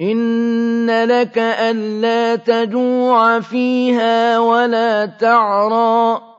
إِنَّ لَكَ أَلَّا تَجُوعَ فِيهَا وَلَا تَعْرَىٰ